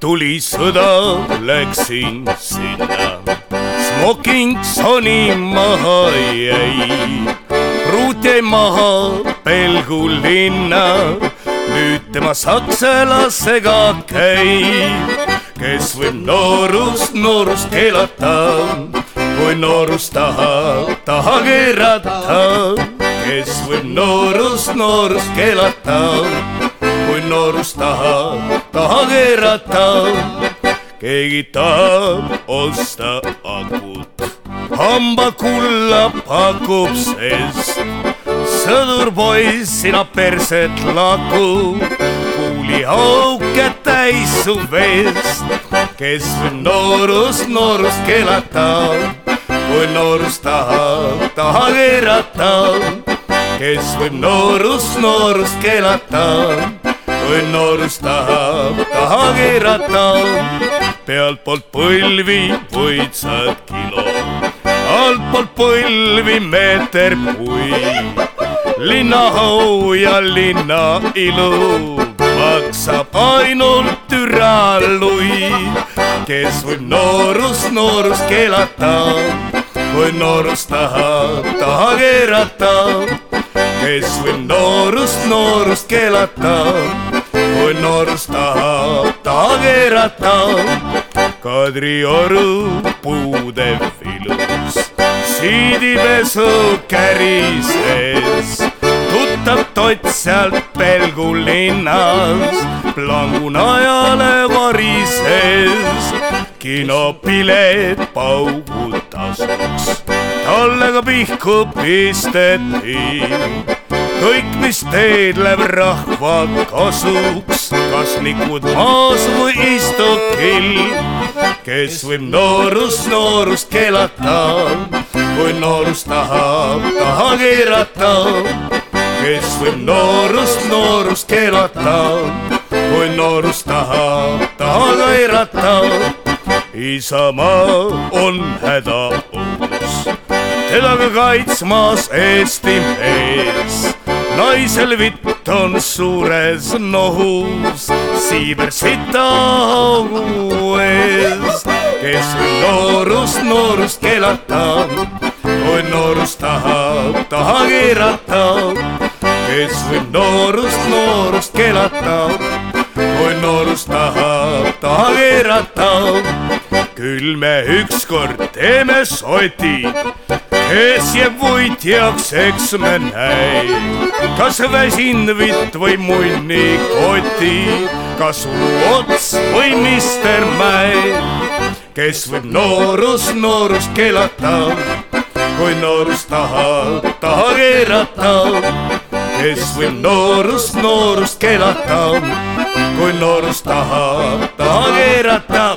tuli sõda, läksin sinna. Smoking soni maha jäi, pruut jäi maha Pelgu linna. nüüd tema saksalasega käib, kes võib noorust, noorust keelata. kui noorus tahab, taha keerata, kes võib noorust, noorust keelata kui noorus tahab, taha keerata. keegi tahab osta akut, hambakulla pakub, sest. Sõdur poiss, sina perset laku, kuulihauke täis su vest, kes võib noorust, noorust keelata, kui noorus tahab, taha keerata kes võib noorust, noorust keelata kui noorus tahab taha keerata. pealtpoolt põlvi võitsad kilo, altpoolt põlvi meeter puid. linnaau ja linna ilu maksab ainult türaluid, kes võib noorust, noorust keelata, kui noorus tahab taha keerata kes võib noorust, noorust keelata, kui noorus tahab taha keerata. Kadrioru puudev ilus, siidipesu kärises, tuttav tott sealt Pelgu linnas, plangunajale varises, kinopilet paugu tasuks talle ka pihku pisteti. Kõik, mis teed läheb rahva kasuks, kas nikud maas või istukil, kes võib noorust, noorust keelata, kui noorus tahab taha keerata, kes võib noorust, noorust keelata, kui noorus tahab taha keerata. Isamaa on hädaohus teda ka kaitsmas Eesti mees. Naisel vitt on suures nohus, siiber sita augu ees, kes noorust, noorust keelata, kui noorus tahab taha keerata, kes võib noorust, noorust keelata, kui noorus tahab taha keerata. Küll me ükskord teeme soti, kes jääb võitjaks, eks me näe. kas väsin vitt või munnikoti, kas ots või Mister Mäe, kes võib noorust, noorust keelata, kui noorus tahab taha keerata, kes võib noorust, noorust keelata, kui noorus tahab taha keerata